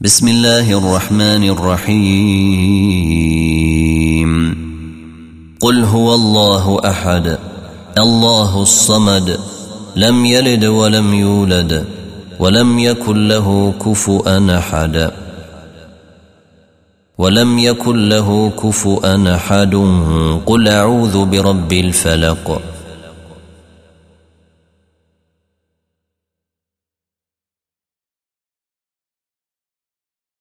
بسم الله الرحمن الرحيم. قل هو الله أحد الله الصمد لم يلد ولم يولد ولم يكن له كفؤا أحد. ولم يكن له كفؤا أحد قل أعوذ برب الفلق.